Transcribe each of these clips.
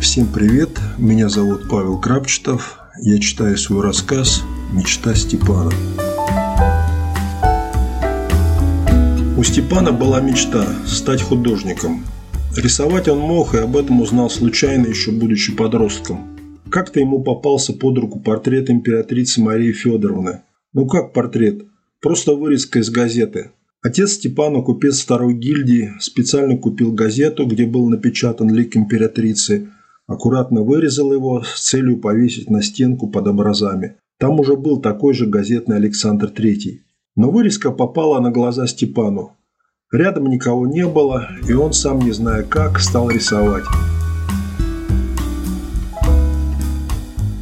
Всем привет, меня зовут Павел Крапчетов, я читаю свой рассказ «Мечта Степана». У Степана была мечта – стать художником. Рисовать он мог и об этом узнал случайно, еще будучи подростком. Как-то ему попался под руку портрет императрицы Марии Федоровны. Ну как портрет? Просто вырезка из газеты. Отец Степана, купец второй гильдии, специально купил газету, где был напечатан лик императрицы, аккуратно вырезал его с целью повесить на стенку под образами. Там уже был такой же газетный Александр III. Но вырезка попала на глаза Степану. Рядом никого не было, и он, сам не зная как, стал рисовать.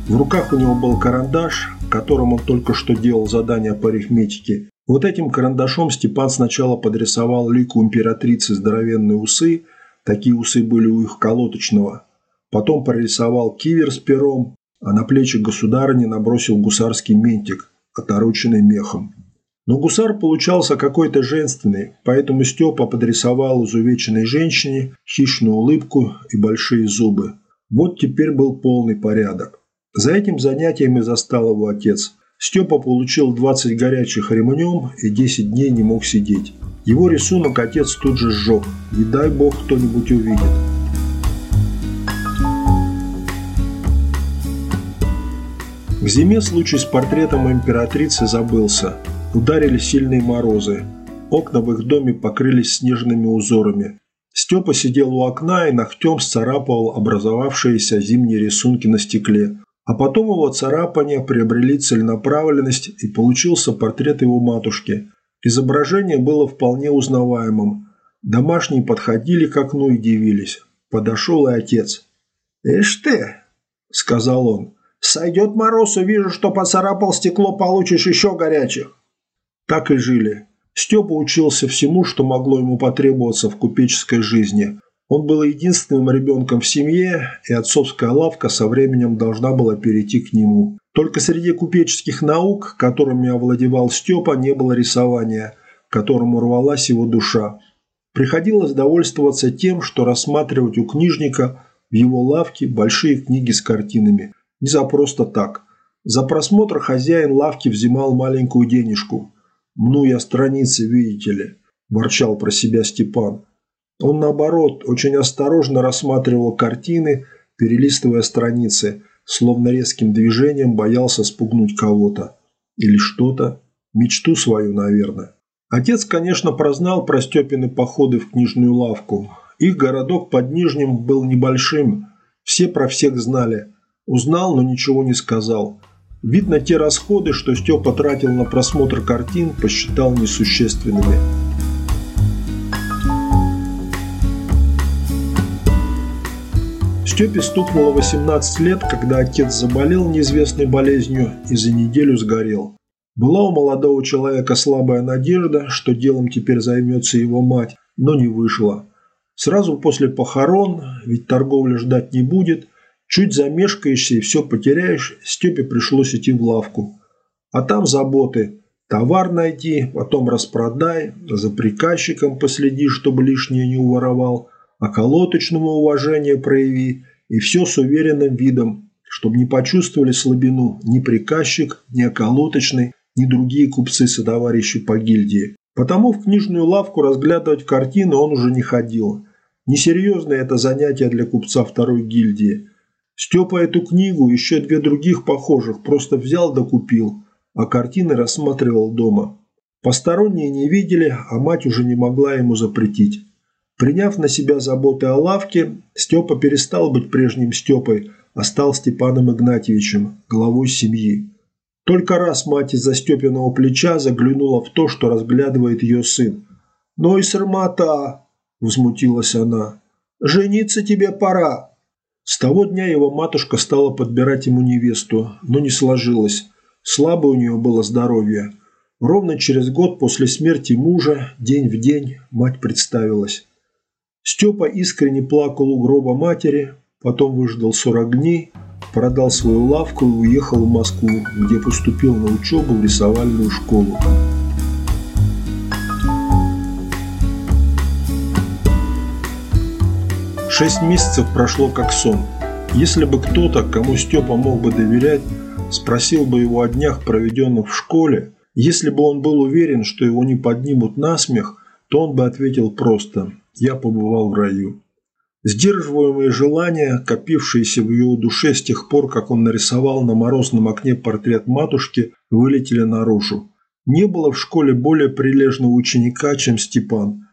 В руках у него был карандаш, которым он только что делал задание по арифметике. Вот этим карандашом Степан сначала подрисовал лику императрицы здоровенные усы, такие усы были у их колоточного. Потом прорисовал кивер с пером, а на плечи государыни набросил гусарский ментик, отороченный мехом. Но гусар получался какой-то женственный, поэтому Степа подрисовал изувеченной женщине хищную улыбку и большие зубы. Вот теперь был полный порядок. За этим занятием и застал его отец. Степа получил 20 горячих ремнем и 10 дней не мог сидеть. Его рисунок отец тут же сжег, и дай бог кто-нибудь увидит. К зиме случай с портретом императрицы забылся. Ударили сильные морозы. Окна в их доме покрылись снежными узорами. Степа сидел у окна и ногтем сцарапывал образовавшиеся зимние рисунки на стекле. А потом его царапания приобрели целенаправленность и получился портрет его матушки. Изображение было вполне узнаваемым. Домашние подходили к окну и дивились. Подошел и отец. «Ишь ты!» – сказал он. «Сойдет мороз, увижу, что поцарапал стекло, получишь еще горячих». Так и жили. Степа учился всему, что могло ему потребоваться в купеческой жизни. Он был единственным ребенком в семье, и отцовская лавка со временем должна была перейти к нему. Только среди купеческих наук, которыми овладевал Степа, не было рисования, которому рвалась его душа. Приходилось довольствоваться тем, что рассматривать у книжника в его лавке большие книги с картинами. Не за просто так. За просмотр хозяин лавки взимал маленькую денежку – «Мну я страницы, видите ли», – ворчал про себя Степан. Он, наоборот, очень осторожно рассматривал картины, перелистывая страницы, словно резким движением боялся спугнуть кого-то. Или что-то. Мечту свою, наверное. Отец, конечно, прознал про Степины походы в книжную лавку. Их городок под Нижним был небольшим. Все про всех знали. Узнал, но ничего не сказал. Видно, те расходы, что Степа тратил на просмотр картин, посчитал несущественными. Степе стукнуло 18 лет, когда отец заболел неизвестной болезнью и за неделю сгорел. Была у молодого человека слабая надежда, что делом теперь займется его мать, но не вышло. Сразу после похорон, ведь торговля ждать не будет – Чуть замешкаешься и все потеряешь, Степе пришлось идти в лавку. А там заботы. Товар найти, потом распродай, за приказчиком последи, чтобы лишнее не уворовал, а колоточному уважение прояви, и все с уверенным видом, чтобы не почувствовали слабину ни приказчик, ни околоточный, ни другие купцы-сотоварищи по гильдии. Потому в книжную лавку разглядывать картины он уже не ходил. Несерьезное это занятие для купца второй гильдии – Степа эту книгу, еще две других похожих, просто взял да купил, а картины рассматривал дома. Посторонние не видели, а мать уже не могла ему запретить. Приняв на себя заботы о лавке, Степа перестал быть прежним Степой, а стал Степаном Игнатьевичем, главой семьи. Только раз мать из-за Степиного плеча заглянула в то, что разглядывает ее сын. «Ну и сармата!» – возмутилась она. «Жениться тебе пора!» С того дня его матушка стала подбирать ему невесту, но не сложилось. Слабое у нее было здоровье. Ровно через год после смерти мужа, день в день, мать представилась. Степа искренне плакал у гроба матери, потом выждал 40 дней, продал свою лавку и уехал в Москву, где поступил на учебу в рисовальную школу. Шесть месяцев прошло как сон. Если бы кто-то, кому Степа мог бы доверять, спросил бы его о днях, проведенных в школе, если бы он был уверен, что его не поднимут на смех, то он бы ответил просто – «Я побывал в раю». Сдерживаемые желания, копившиеся в его душе с тех пор, как он нарисовал на морозном окне портрет матушки, вылетели наружу. Не было в школе более прилежного ученика, чем Степан.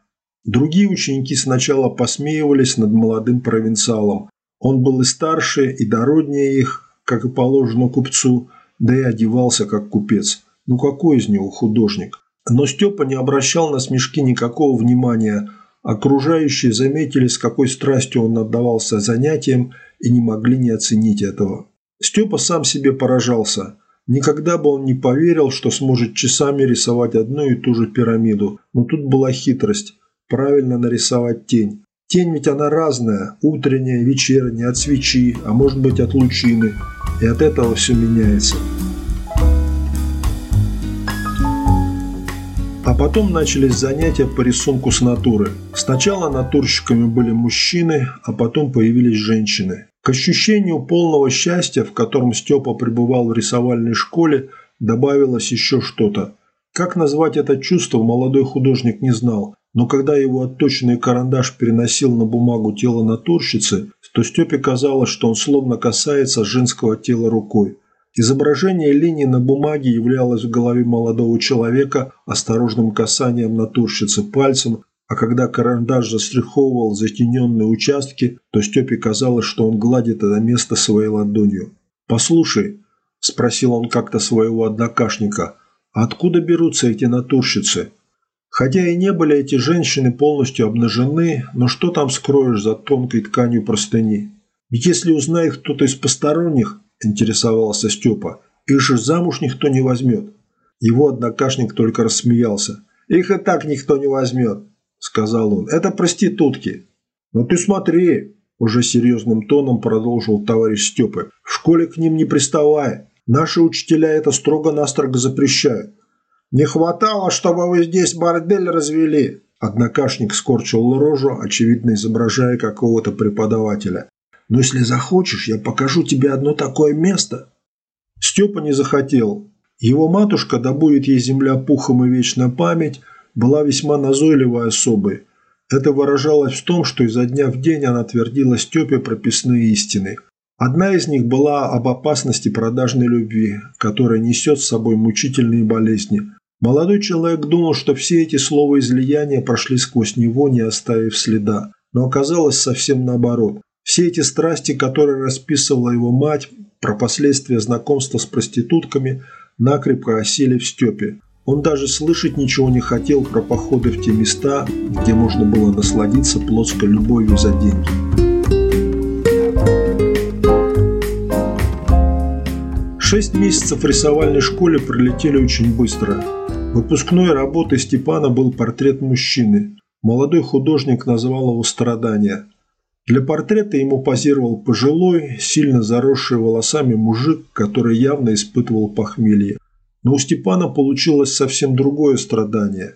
Другие ученики сначала посмеивались над молодым провинциалом. Он был и старше, и дороднее их, как и положено купцу, да и одевался как купец. Ну какой из него художник? Но Степа не обращал на смешки никакого внимания. Окружающие заметили, с какой страстью он отдавался занятиям и не могли не оценить этого. Степа сам себе поражался. Никогда бы он не поверил, что сможет часами рисовать одну и ту же пирамиду. Но тут была хитрость – правильно нарисовать тень. Тень ведь она разная – утренняя, вечерняя, от свечи, а может быть от лучины. И от этого все меняется. А потом начались занятия по рисунку с натуры. Сначала натурщиками были мужчины, а потом появились женщины. К ощущению полного счастья, в котором Степа пребывал в рисовальной школе, добавилось еще что-то. Как назвать это чувство, молодой художник не знал, но когда его отточенный карандаш переносил на бумагу тело натурщицы, то Степе казалось, что он словно касается женского тела рукой. Изображение линии на бумаге являлось в голове молодого человека осторожным касанием натурщицы пальцем, а когда карандаш застриховывал затененные участки, то Степе казалось, что он гладит это место своей ладонью. «Послушай», – спросил он как-то своего однокашника, – «а откуда берутся эти натурщицы?» Хотя и не были эти женщины полностью обнажены, но что там скроешь за тонкой тканью простыни? Ведь если узнает кто-то из посторонних, – интересовался Степа. «Их же замуж никто не возьмет». Его однокашник только рассмеялся. «Их и так никто не возьмет», – сказал он. «Это проститутки». «Ну ты смотри», – уже серьезным тоном продолжил товарищ Степы. «В школе к ним не приставай. Наши учителя это строго-настрого запрещают. Не хватало, чтобы вы здесь бордель развели». Однокашник скорчил рожу, очевидно изображая какого-то преподавателя. Но если захочешь, я покажу тебе одно такое место». Степа не захотел. Его матушка, да будет ей земля пухом и вечная память, была весьма назойливой особой. Это выражалось в том, что изо дня в день она твердила Степе прописные истины. Одна из них была об опасности продажной любви, которая несет с собой мучительные болезни. Молодой человек думал, что все эти слова излияния прошли сквозь него, не оставив следа. Но оказалось совсем наоборот. Все эти страсти, которые расписывала его мать, про последствия знакомства с проститутками, накрепко осели в Степе. Он даже слышать ничего не хотел про походы в те места, где можно было насладиться плотской любовью за деньги. Шесть месяцев в рисовальной школе пролетели очень быстро. Выпускной работой Степана был портрет мужчины. Молодой художник называл его «Страдания». Для портрета ему позировал пожилой, сильно заросший волосами мужик, который явно испытывал похмелье. Но у Степана получилось совсем другое страдание.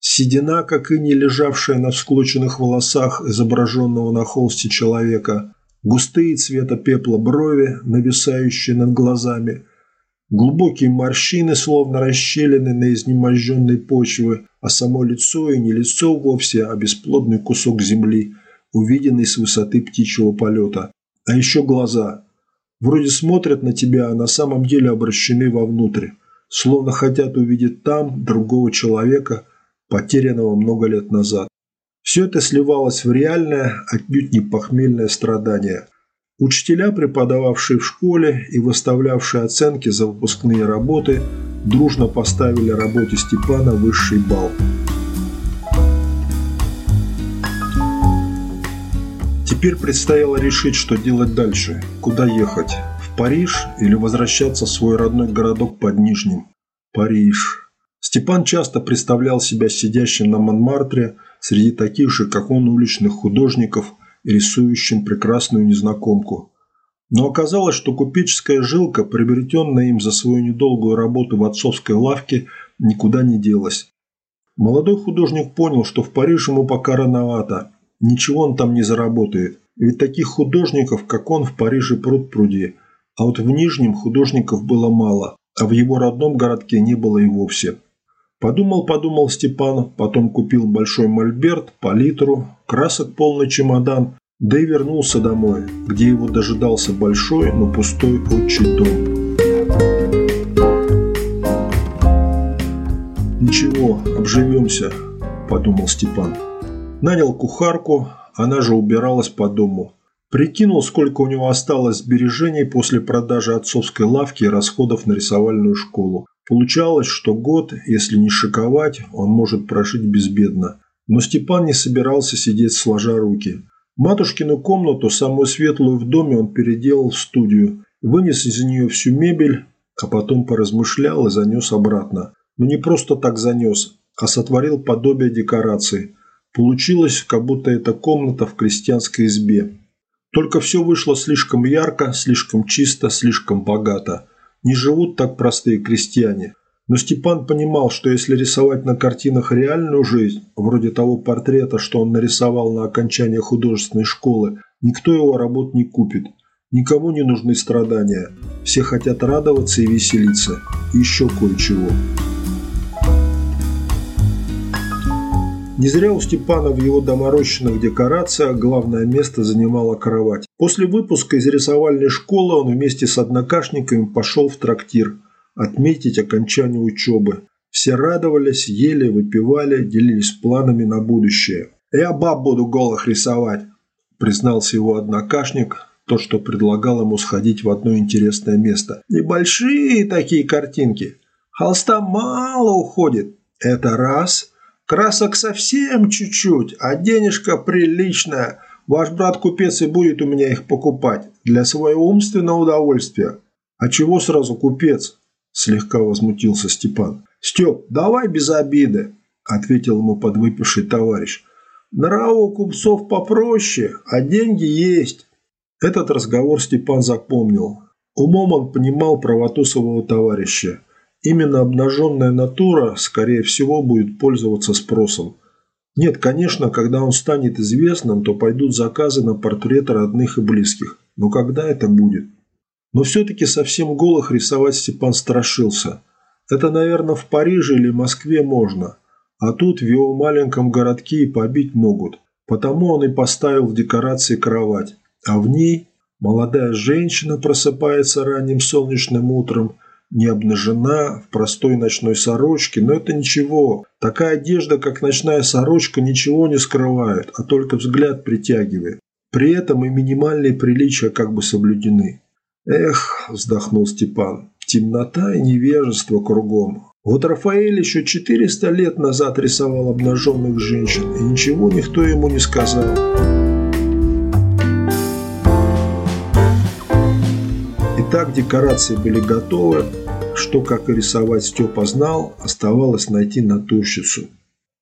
Седина, как и не лежавшая на всклоченных волосах изображенного на холсте человека, густые цвета пепла брови, нависающие над глазами, глубокие морщины, словно расщелины на изнеможденной почве, а само лицо и не лицо вовсе, а бесплодный кусок земли – увиденный с высоты птичьего полета. А еще глаза. Вроде смотрят на тебя, а на самом деле обращены вовнутрь. Словно хотят увидеть там другого человека, потерянного много лет назад. Все это сливалось в реальное, отнюдь не похмельное страдание. Учителя, преподававшие в школе и выставлявшие оценки за выпускные работы, дружно поставили работе Степана высший балл. Теперь предстояло решить, что делать дальше, куда ехать, в Париж или возвращаться в свой родной городок под Нижним. Париж. Степан часто представлял себя сидящим на Монмартре среди таких же, как он, уличных художников рисующим прекрасную незнакомку. Но оказалось, что купеческая жилка, приобретенная им за свою недолгую работу в отцовской лавке, никуда не делась. Молодой художник понял, что в Париж ему пока рановато, ничего он там не заработает. Ведь таких художников, как он, в Париже пруд пруди. А вот в Нижнем художников было мало, а в его родном городке не было и вовсе. Подумал-подумал Степан, потом купил большой мольберт, палитру, красок полный чемодан, да и вернулся домой, где его дожидался большой, но пустой отчий дом. «Ничего, обживемся», – подумал Степан. Нанял кухарку, она же убиралась по дому. Прикинул, сколько у него осталось сбережений после продажи отцовской лавки и расходов на рисовальную школу. Получалось, что год, если не шиковать, он может прожить безбедно. Но Степан не собирался сидеть сложа руки. Матушкину комнату, самую светлую в доме, он переделал в студию, вынес из нее всю мебель, а потом поразмышлял и занес обратно. Но не просто так занес, а сотворил подобие декорации. Получилось, как будто это комната в крестьянской избе. Только все вышло слишком ярко, слишком чисто, слишком богато. Не живут так простые крестьяне. Но Степан понимал, что если рисовать на картинах реальную жизнь, вроде того портрета, что он нарисовал на окончании художественной школы, никто его работ не купит. Никому не нужны страдания. Все хотят радоваться и веселиться. И еще кое-чего. Не зря у Степана в его доморощенных декорациях главное место занимала кровать. После выпуска из рисовальной школы он вместе с однокашниками пошел в трактир отметить окончание учебы. Все радовались, ели, выпивали, делились планами на будущее. «Я баб буду голых рисовать», – признался его однокашник, то, что предлагал ему сходить в одно интересное место. «Небольшие такие картинки. Холста мало уходит. Это раз. Красок совсем чуть-чуть, а денежка приличная. Ваш брат-купец и будет у меня их покупать. Для своего умственного удовольствия. А чего сразу купец? Слегка возмутился Степан. Степ, давай без обиды, ответил ему подвыпивший товарищ. Нравы у купцов попроще, а деньги есть. Этот разговор Степан запомнил. Умом он понимал правоту своего товарища – Именно обнаженная натура, скорее всего, будет пользоваться спросом. Нет, конечно, когда он станет известным, то пойдут заказы на портреты родных и близких. Но когда это будет? Но все-таки совсем голых рисовать Степан страшился. Это, наверное, в Париже или Москве можно. А тут в его маленьком городке и побить могут. Потому он и поставил в декорации кровать. А в ней молодая женщина просыпается ранним солнечным утром – не обнажена, в простой ночной сорочке, но это ничего. Такая одежда, как ночная сорочка, ничего не скрывает, а только взгляд притягивает. При этом и минимальные приличия как бы соблюдены. «Эх», – вздохнул Степан, – «темнота и невежество кругом. Вот Рафаэль еще 400 лет назад рисовал обнаженных женщин, и ничего никто ему не сказал». Итак, декорации были готовы. Что, как рисовать, Степа знал, оставалось найти натурщицу.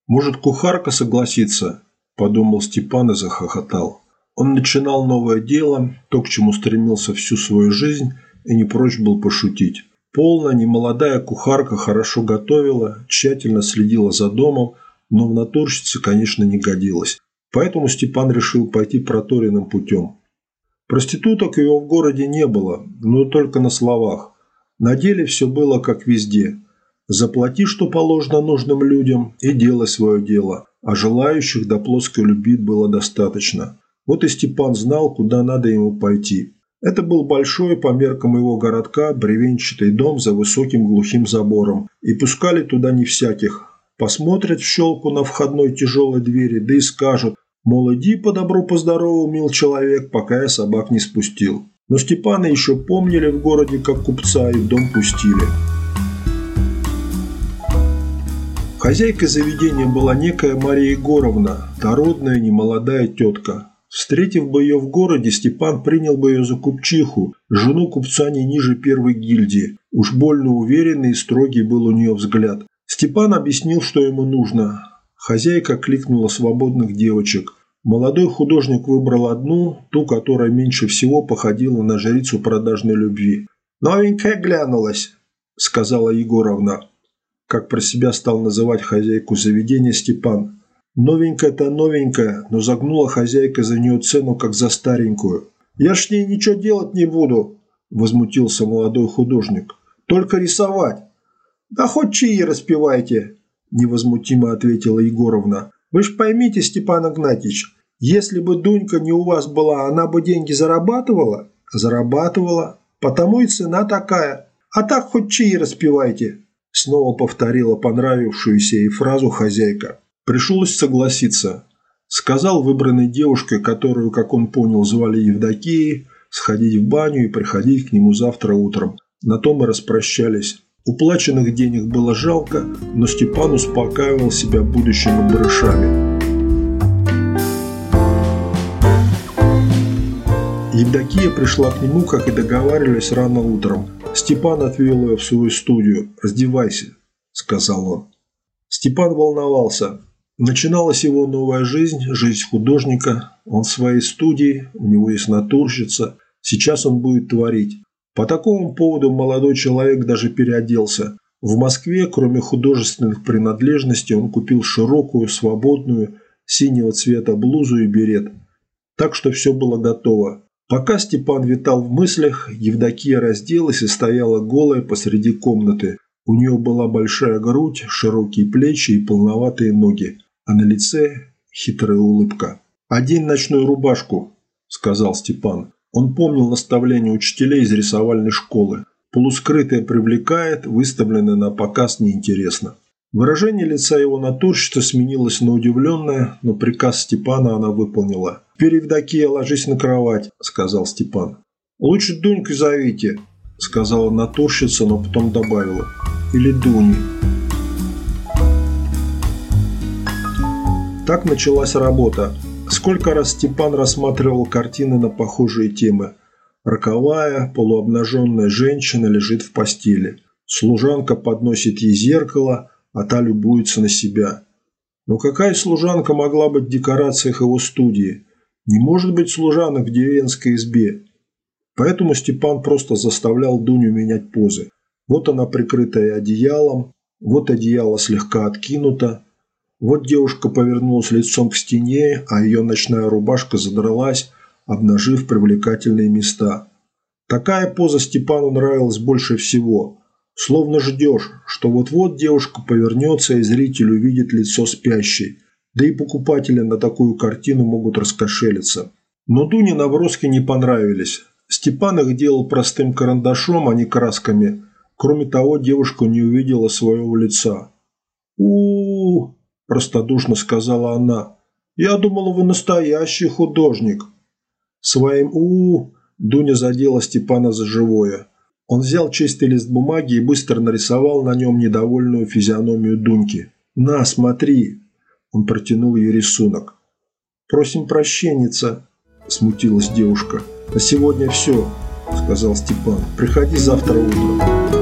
«Может, кухарка согласится?» – подумал Степан и захохотал. Он начинал новое дело, то, к чему стремился всю свою жизнь, и не прочь был пошутить. Полная, немолодая кухарка хорошо готовила, тщательно следила за домом, но в натурщице, конечно, не годилась. Поэтому Степан решил пойти проторенным путем. Проституток его в городе не было, но только на словах. На деле все было как везде. Заплати, что положено нужным людям, и делай свое дело. А желающих до плоской любви было достаточно. Вот и Степан знал, куда надо ему пойти. Это был большой по меркам его городка бревенчатый дом за высоким глухим забором. И пускали туда не всяких. Посмотрят в щелку на входной тяжелой двери, да и скажут, Мол, иди по добру, по мил человек, пока я собак не спустил. Но Степана еще помнили в городе как купца и в дом пустили. Хозяйкой заведения была некая Мария Егоровна, дородная немолодая тетка. Встретив бы ее в городе, Степан принял бы ее за купчиху, жену купца не ниже первой гильдии. Уж больно уверенный и строгий был у нее взгляд. Степан объяснил, что ему нужно. Хозяйка кликнула свободных девочек. Молодой художник выбрал одну, ту, которая меньше всего походила на жрицу продажной любви. «Новенькая глянулась», – сказала Егоровна, как про себя стал называть хозяйку заведения Степан. Новенькая-то новенькая, но загнула хозяйка за нее цену, как за старенькую. «Я ж ней ничего делать не буду», – возмутился молодой художник. «Только рисовать». «Да хоть чаи распевайте», – невозмутимо ответила Егоровна. «Вы ж поймите, Степан Игнатьевич, если бы Дунька не у вас была, она бы деньги зарабатывала?» «Зарабатывала. Потому и цена такая. А так хоть чаи распевайте», – снова повторила понравившуюся ей фразу хозяйка. Пришлось согласиться. Сказал выбранной девушке, которую, как он понял, звали Евдокией, сходить в баню и приходить к нему завтра утром. На том мы распрощались. Уплаченных денег было жалко, но Степан успокаивал себя будущими барышами. Евдокия пришла к нему, как и договаривались, рано утром. Степан отвел ее в свою студию. «Раздевайся», – сказал он. Степан волновался. Начиналась его новая жизнь, жизнь художника. Он в своей студии, у него есть натурщица. Сейчас он будет творить. По такому поводу молодой человек даже переоделся. В Москве, кроме художественных принадлежностей, он купил широкую, свободную, синего цвета блузу и берет. Так что все было готово. Пока Степан витал в мыслях, Евдокия разделась и стояла голая посреди комнаты. У нее была большая грудь, широкие плечи и полноватые ноги а на лице хитрая улыбка. «Одень ночную рубашку», – сказал Степан. Он помнил наставление учителей из рисовальной школы. Полускрытое привлекает, выставленное на показ неинтересно. Выражение лица его натурщицы сменилось на удивленное, но приказ Степана она выполнила. «Теперь, ложись на кровать», – сказал Степан. «Лучше Дунькой зовите», – сказала натурщица, но потом добавила. «Или Дуни». Так началась работа. Сколько раз Степан рассматривал картины на похожие темы. Роковая, полуобнаженная женщина лежит в постели. Служанка подносит ей зеркало, а та любуется на себя. Но какая служанка могла быть в декорациях его студии? Не может быть служанок в деревенской избе. Поэтому Степан просто заставлял Дуню менять позы. Вот она прикрытая одеялом, вот одеяло слегка откинуто, вот девушка повернулась лицом к стене, а ее ночная рубашка задралась, обнажив привлекательные места. Такая поза Степану нравилась больше всего. Словно ждешь, что вот-вот девушка повернется и зритель увидит лицо спящей. Да и покупатели на такую картину могут раскошелиться. Но Дуне наброски не понравились. Степан их делал простым карандашом, а не красками. Кроме того, девушка не увидела своего лица. у, -у, -у простодушно сказала она. «Я думала, вы настоящий художник». Своим у, -у, -у Дуня задела Степана за живое. Он взял чистый лист бумаги и быстро нарисовал на нем недовольную физиономию Дуньки. «На, смотри!» Он протянул ей рисунок. «Просим прощенница», – смутилась девушка. «На сегодня все», – сказал Степан. «Приходи завтра утром».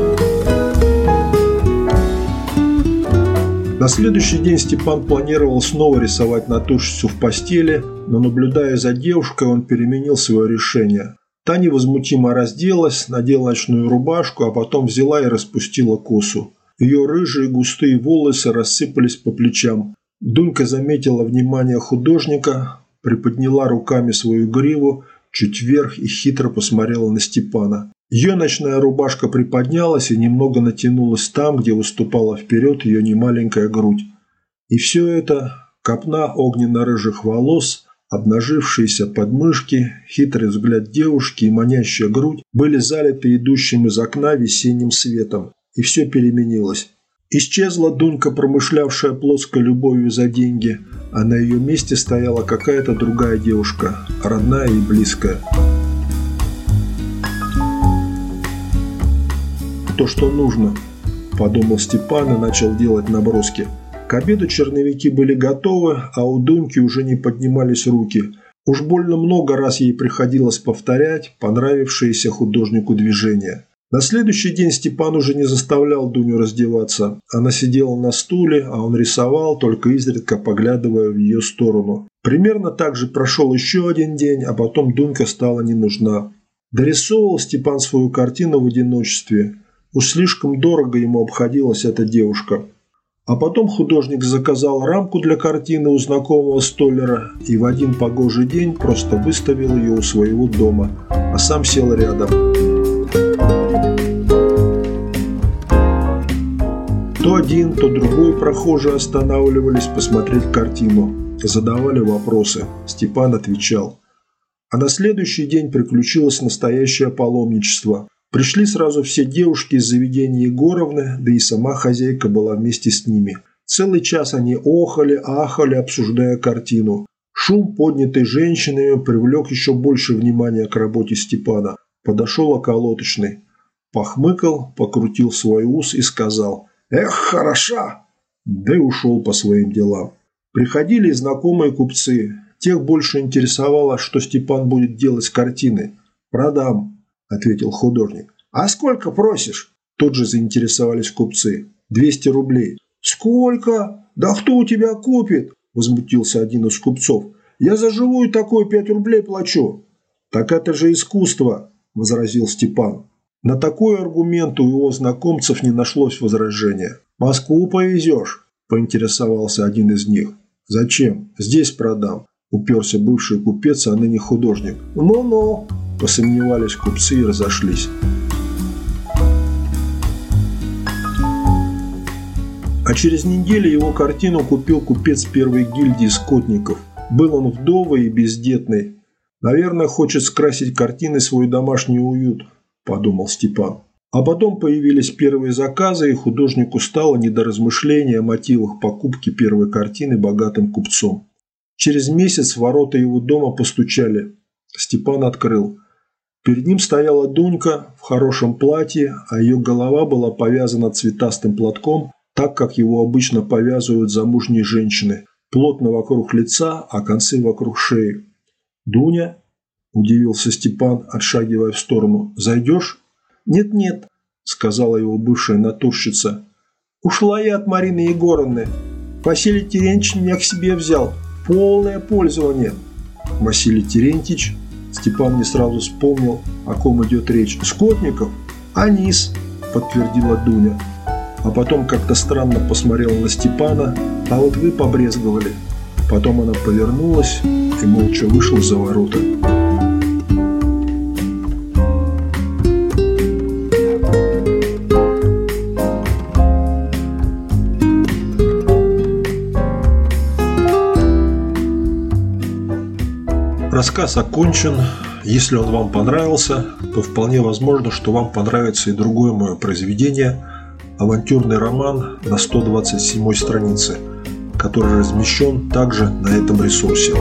На следующий день Степан планировал снова рисовать натурщицу в постели, но наблюдая за девушкой, он переменил свое решение. Та невозмутимо разделась, надела ночную рубашку, а потом взяла и распустила косу. Ее рыжие густые волосы рассыпались по плечам. Дунька заметила внимание художника, приподняла руками свою гриву чуть вверх и хитро посмотрела на Степана. Ее ночная рубашка приподнялась и немного натянулась там, где выступала вперед ее немаленькая грудь. И все это – копна огненно-рыжих волос, обнажившиеся подмышки, хитрый взгляд девушки и манящая грудь были залиты идущим из окна весенним светом. И все переменилось. Исчезла Дунька, промышлявшая плоской любовью за деньги, а на ее месте стояла какая-то другая девушка, родная и близкая. То, что нужно», – подумал Степан и начал делать наброски. К обеду черновики были готовы, а у Дуньки уже не поднимались руки. Уж больно много раз ей приходилось повторять понравившиеся художнику движения. На следующий день Степан уже не заставлял Дуню раздеваться. Она сидела на стуле, а он рисовал, только изредка поглядывая в ее сторону. Примерно так же прошел еще один день, а потом Дунька стала не нужна. Дорисовывал Степан свою картину в одиночестве – Уж слишком дорого ему обходилась эта девушка. А потом художник заказал рамку для картины у знакомого столера и в один погожий день просто выставил ее у своего дома, а сам сел рядом. То один, то другой прохожие останавливались посмотреть картину, задавали вопросы. Степан отвечал. А на следующий день приключилось настоящее паломничество – Пришли сразу все девушки из заведения Егоровны, да и сама хозяйка была вместе с ними. Целый час они охали, ахали, обсуждая картину. Шум, поднятый женщинами, привлек еще больше внимания к работе Степана. Подошел околоточный. Похмыкал, покрутил свой ус и сказал «Эх, хороша!» Да и ушел по своим делам. Приходили знакомые купцы. Тех больше интересовало, что Степан будет делать с картины. «Продам», – ответил художник. «А сколько просишь?» Тут же заинтересовались купцы. «Двести рублей». «Сколько? Да кто у тебя купит?» – возмутился один из купцов. «Я за живую такую пять рублей плачу». «Так это же искусство», – возразил Степан. На такой аргумент у его знакомцев не нашлось возражения. «Москву повезешь?» – поинтересовался один из них. «Зачем? Здесь продам», – уперся бывший купец, а ныне художник. «Ну-ну», Посомневались купцы и разошлись. А через неделю его картину купил купец первой гильдии скотников. Был он вдовый и бездетный. «Наверное, хочет скрасить картины свой домашний уют», – подумал Степан. А потом появились первые заказы, и художнику стало не до размышления о мотивах покупки первой картины богатым купцом. Через месяц ворота его дома постучали. Степан открыл. Перед ним стояла Дунька в хорошем платье, а ее голова была повязана цветастым платком, так как его обычно повязывают замужние женщины, плотно вокруг лица, а концы вокруг шеи. «Дуня?» – удивился Степан, отшагивая в сторону. «Зайдешь?» «Нет-нет», – сказала его бывшая натурщица. «Ушла я от Марины Егоровны. Василий Терентьевич меня к себе взял. Полное пользование». Василий Терентьевич Степан не сразу вспомнил, о ком идет речь. «Скотников?» «Анис», – подтвердила Дуня. А потом как-то странно посмотрела на Степана, а вот вы побрезговали. Потом она повернулась и молча вышла за ворота. Рассказ окончен. Если он вам понравился, то вполне возможно, что вам понравится и другое мое произведение – авантюрный роман на 127 странице, который размещен также на этом ресурсе.